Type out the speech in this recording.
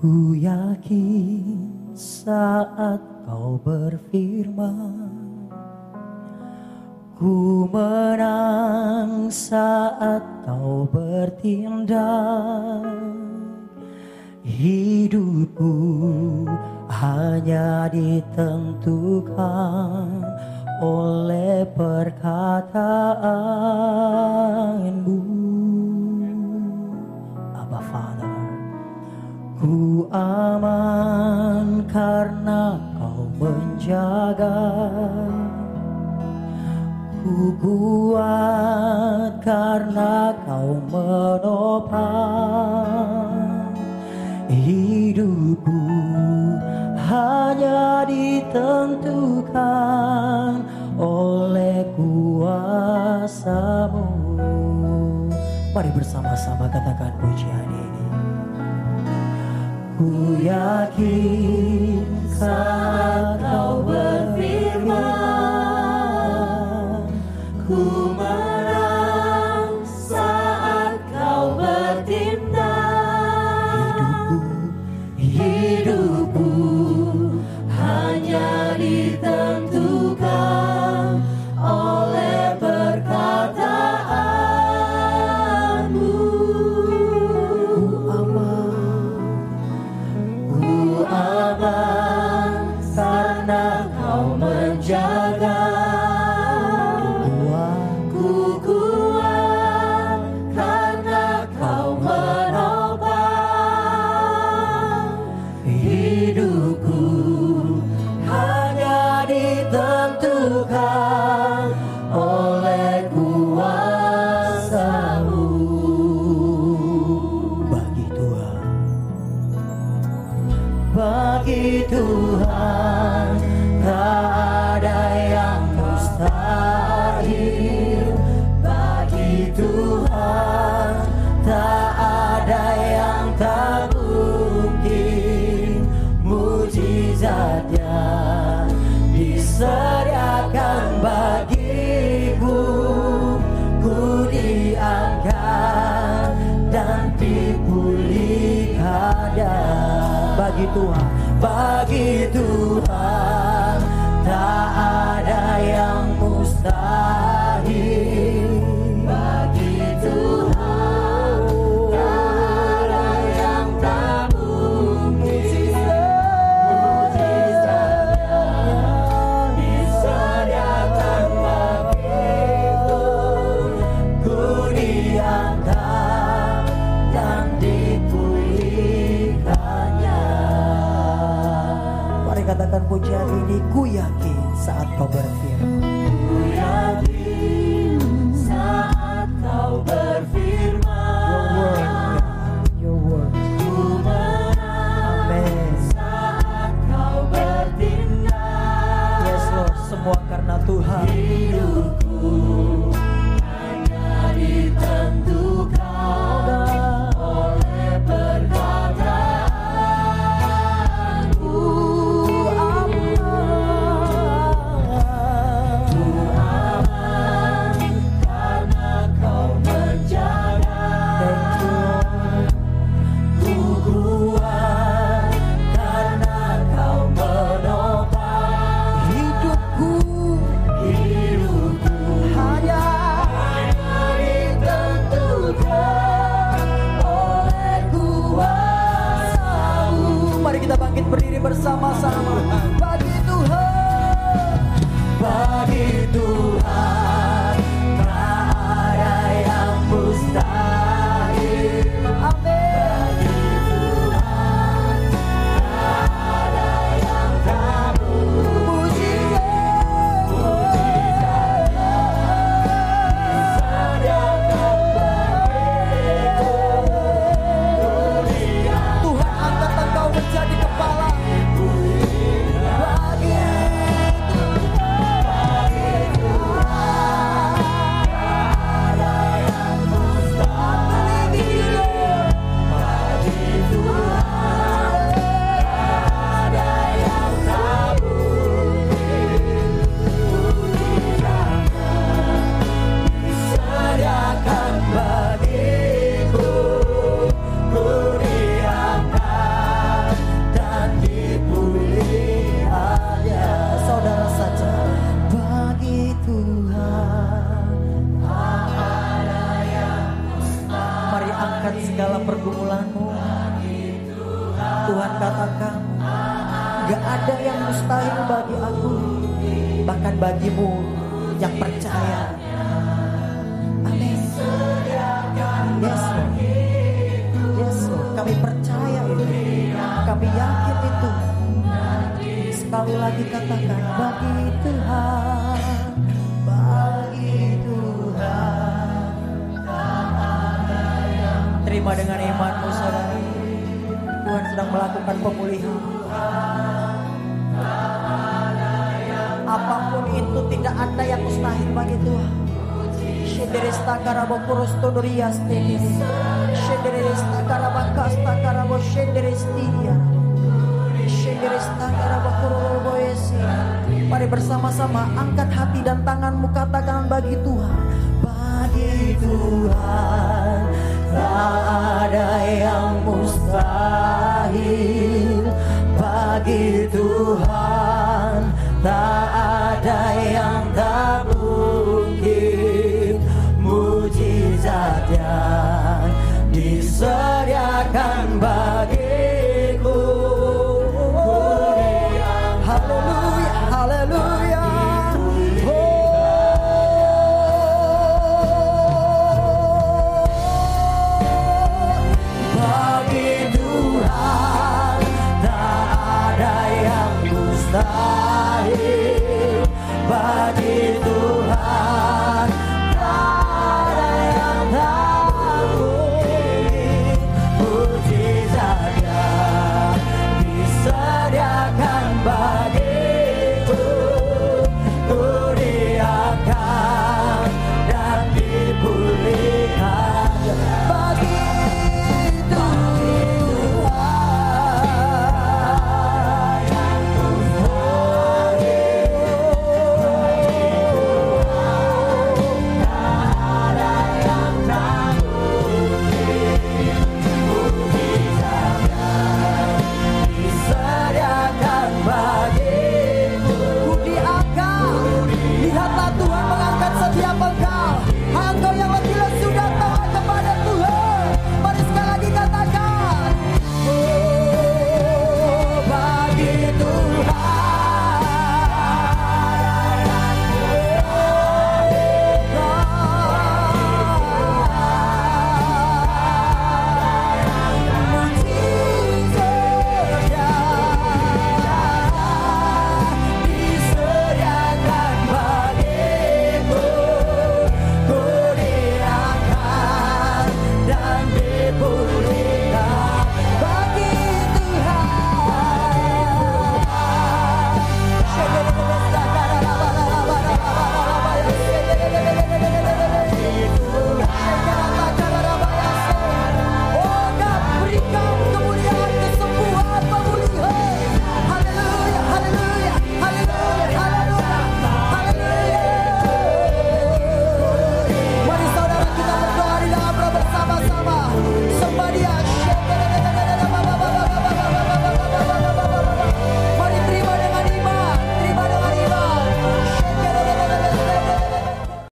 Ku yakin saat kau berfirman Ku menang saat kau bertindak. Hidupku hanya ditentukan oleh perkataanmu Aman karena kau menjaga. Ku kuat karena kau menopang. Hidupku hanya ditentukan oleh kuasamu. Mari bersama-sama katakan pujian ini Ku yakin saat kau berfirman Tuhan tak ada yang mustahil bagi Tuhan. Tak ada yang tak mungkin mujizatnya disediakan bagiku. Ku diangkat dan dipulihkannya bagi Tuhan bagi Tuhan tak ada yang Mari katakan pujian ini ku yakin saat kau berfirman. Ku yakin saat kau berfirman. Your word Ku menang Amen. saat kau bertindak. Yes Lord semua karena Tuhan. Hidupku gak ada yang mustahil bagi aku, bahkan bagimu yang percaya. Amin. Yes, Lord. Yes, Lord. Kami percaya itu. Kami yakin itu. Sekali lagi katakan, bagi Tuhan, bagi Tuhan. Terima dengan imanmu saudara. Tuhan sedang melakukan pemulihan. Apa pun itu tidak ada yang mustahil bagi Tuhan. Shenderesta karabo kurosto dorias tenis. Shenderesta karabakas takarabo shenderestia. Shenderesta karabo kurorobo esi. Mari bersama-sama angkat hati dan tanganmu katakan bagi Tuhan. Bagi Tuhan tak ada yang mustahil. Bagi Tuhan tak ada yang tak mungkin. Mujizat yang disediakan bagi